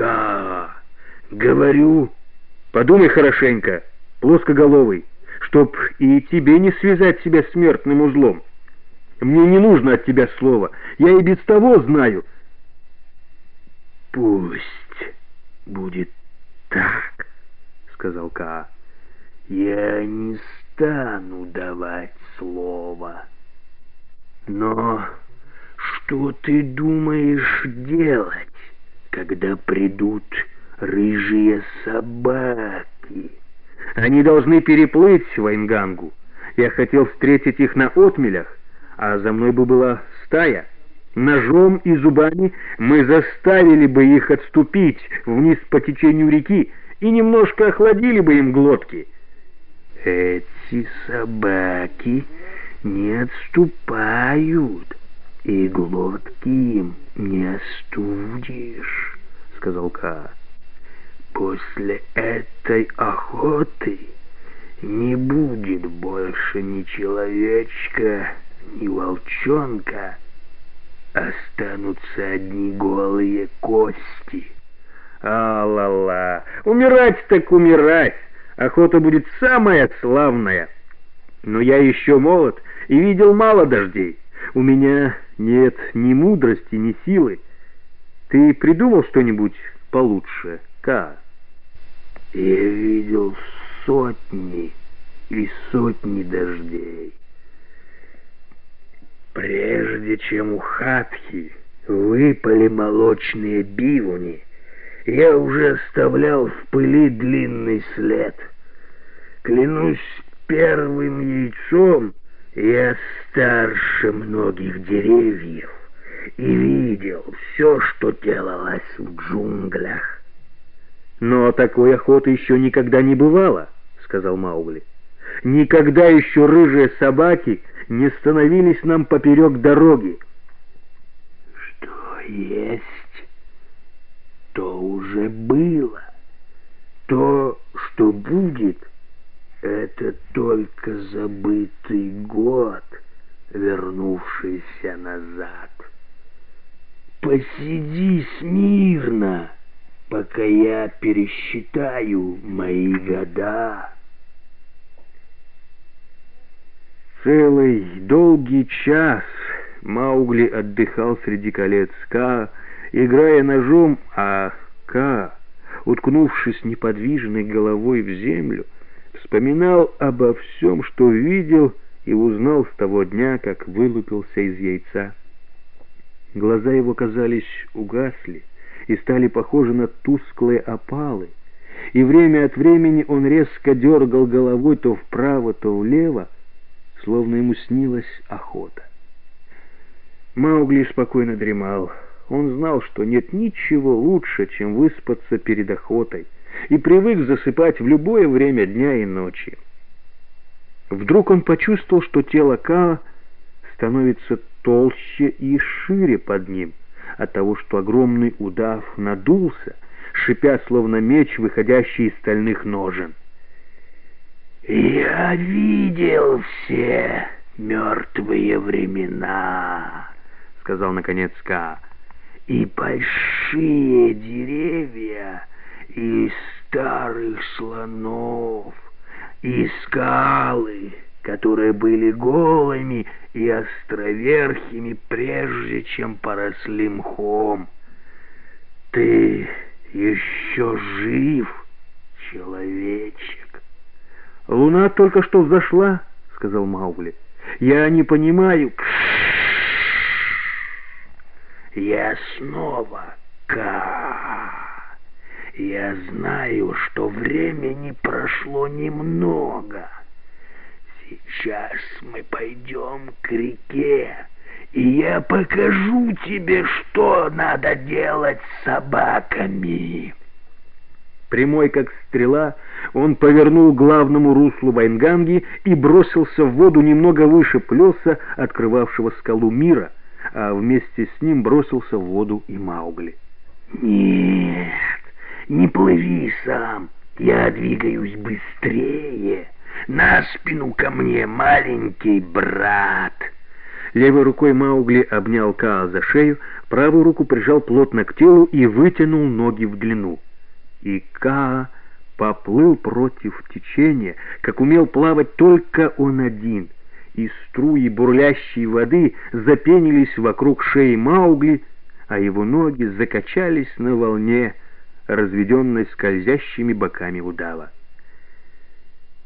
Ка, говорю, подумай хорошенько, плоскоголовый, чтоб и тебе не связать себя смертным узлом. Мне не нужно от тебя слова, я и без того знаю. Пусть будет так, сказал Ка. Я не стану давать слова. Но что ты думаешь делать, когда придут рыжие собаки? Они должны переплыть Вайнгангу. Я хотел встретить их на отмелях, а за мной бы была стая. Ножом и зубами мы заставили бы их отступить вниз по течению реки и немножко охладили бы им глотки. Эти собаки не отступают, и глотки им не остудишь, сказал Ка. После этой охоты не будет больше ни человечка, ни волчонка. Останутся одни голые кости. А-ла-ла, умирать так умирать. Охота будет самая славная. Но я еще молод и видел мало дождей. У меня нет ни мудрости, ни силы. Ты придумал что-нибудь получше, Ка? Я видел сотни и сотни дождей. Прежде чем у Хатхи выпали молочные бивуни, я уже оставлял в пыли длинный след. Клянусь первым яйцом, я старше многих деревьев и видел все, что делалось в джунглях. «Но такой охоты еще никогда не бывало», — сказал Маугли. «Никогда еще рыжие собаки не становились нам поперек дороги». «Что есть, то уже было. То, что будет, это только забытый год, вернувшийся назад. Посиди смирно» пока я пересчитаю мои года. Целый долгий час Маугли отдыхал среди колец Ка, играя ножом, а Ка, уткнувшись неподвижной головой в землю, вспоминал обо всем, что видел и узнал с того дня, как вылупился из яйца. Глаза его, казались, угасли, и стали похожи на тусклые опалы, и время от времени он резко дергал головой то вправо, то влево, словно ему снилась охота. Маугли спокойно дремал. Он знал, что нет ничего лучше, чем выспаться перед охотой, и привык засыпать в любое время дня и ночи. Вдруг он почувствовал, что тело Каа становится толще и шире под ним от того, что огромный удав надулся, шипя словно меч, выходящий из стальных ножен. «Я видел все мертвые времена», — сказал наконец Ка, — «и большие деревья, и старых слонов, и скалы» которые были голыми и островерхими, прежде чем поросли мхом. Ты еще жив, человечек. Луна только что взошла, сказал Маугли. Я не понимаю. Я снова Ка. Я знаю, что времени прошло немного. Сейчас мы пойдем к реке, и я покажу тебе, что надо делать с собаками. Прямой как стрела, он повернул главному руслу Вайнганги и бросился в воду немного выше плеса, открывавшего скалу мира, а вместе с ним бросился в воду и Маугли. «Нет, не плыви сам, я двигаюсь быстрее». На спину ко мне, маленький брат. Левой рукой Маугли обнял Каа за шею, правую руку прижал плотно к телу и вытянул ноги в длину. И Каа поплыл против течения, как умел плавать только он один, и струи бурлящей воды запенились вокруг шеи Маугли, а его ноги закачались на волне, разведенной скользящими боками удава.